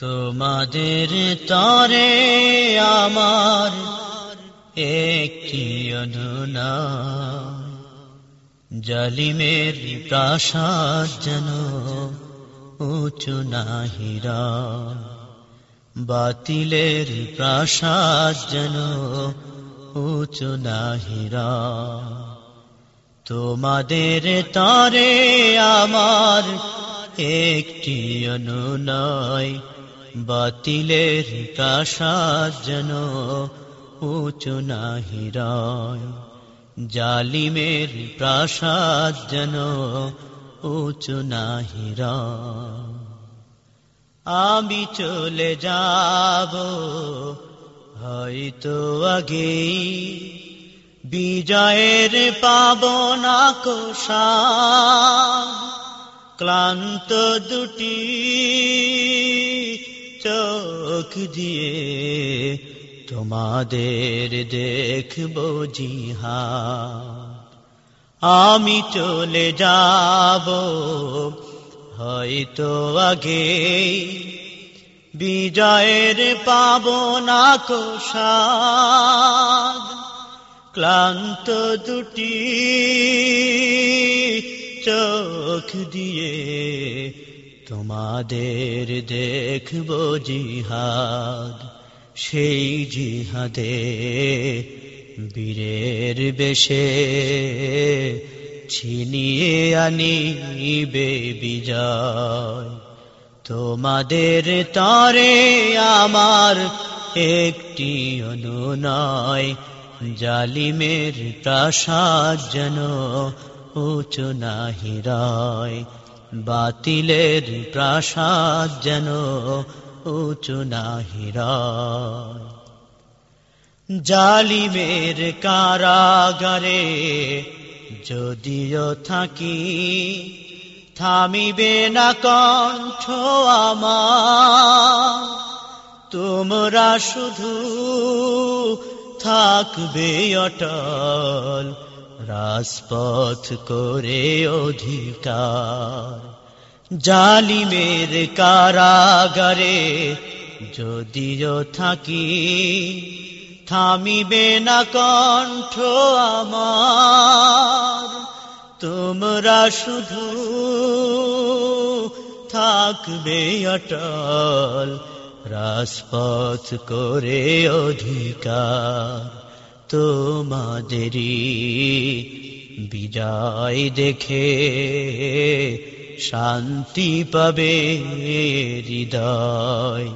তোমাদের তরে আমার একটি অনুনা জালিমের প্রাসাদ যেন উঁচু নাহিরা বাতিলের প্রাসাদ যেন উঁচু নাহিরা তোমাদের তরে আমার একটি অনুনয়। বাতিলের প্রাসাদ যেন উঁচু নাহিরায় জালিমের প্রাসাদ যেন উঁচু নাহিরা আমি চলে যাব, হয়তো আগেই বিজয়ের পাবনা কোষা। ক্লান্ত দুটি চোখ দিয়ে তোমাদের দেখব জিহা আমি চলে যাব, হয়তো আগে বিজয়ের পাব না কোষাদ। ক্লান্ত দুটি চোখ দিয়ে তোমাদের দেখব জিহাদ, সেই জিহাদে বীরের বেশে ছিনিয়ে আনিবে বিজয়। তোমাদের তরে আমার একটি অনুনয় জালিমের প্রাসাদ যেন উঁচু নাহিরায় বাতিলের প্রাসাদ যেন উঁচু নাহিরায় জালিমের কারাগারে যদিও থাকি, থামিবে না কণ্ঠ আমার। তোমরা শুধু থাকবে অটল রাজপথ করে অধিকার। জালিমের কারাগারে যদিও থাকি, থামিবে না কণ্ঠ আমার। তোমরা শুধু থাকবে অটল, রাজপথ করে অধিকার। তোমাদেরই বিজয় দেখে শান্তি পাবে হৃদয়।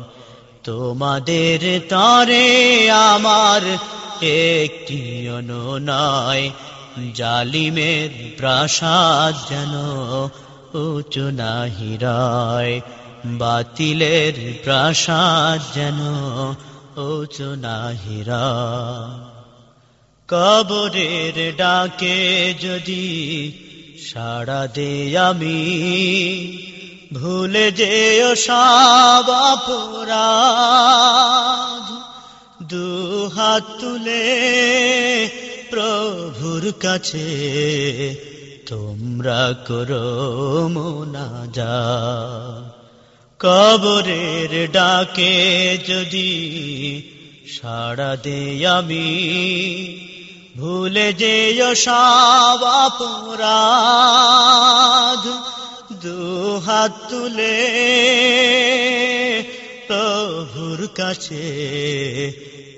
তোমাদের তরে আমার একটি অনুনয়, জালিমের প্রাসাদ যেন উঁচু নাহিরায় বাতিলের প্রাসাদ যেন উঁচু নাহিরায় কবরের ডাকে যদি সাড়া দে আমি, ভুলে যেও সব দু হাত তুলে প্রভুর কাছে তোমরা করো মোনা যা কবরের ডাকে যদি সাড়া দে আমি ভুলে যেও সব অপরাধ, দু হাত তুলে প্রভুর কাছে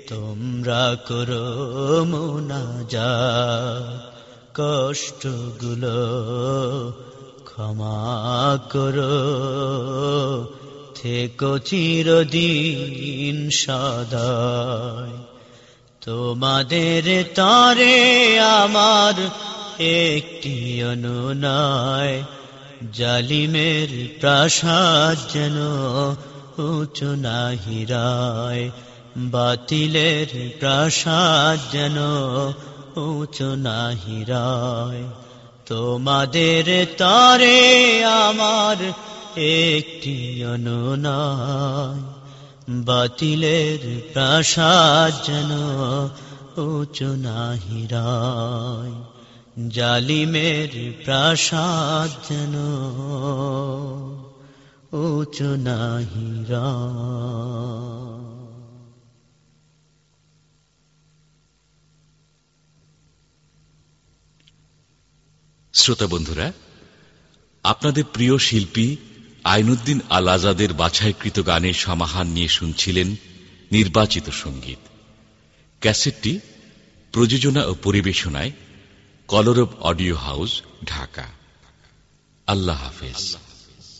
তোমরা করো মোনাজা কষ্টগুলো ক্ষমা করো, থেকো চিরদিন সদায়। তোমাদের তরে আমার একটি অনুনয়, জালিমের প্রাসাদ যেন উঁচু নাহিরায় বাতিলের প্রাসাদ যেন উঁচু নাহিরায় তোমাদের তরে আমার একটি অনুনয় বাতিলের প্রাসাদ যেন উঁচু নাহিরায় জালিমের প্রাসাদ যেন উঁচু নাহিরা শ্রোতা বন্ধুরা, আপনাদের প্রিয় শিল্পী আইনুদ্দিন আল আজাদের বাছাইকৃত গানের সমাহার নিয়ে শুনছিলেন নির্বাচিত সংগীত। ক্যাসেটটি প্রযোজনা ও পরিবেশনায় কলরব অডিও হাউস, ঢাকা। আল্লাহ হাফেজ।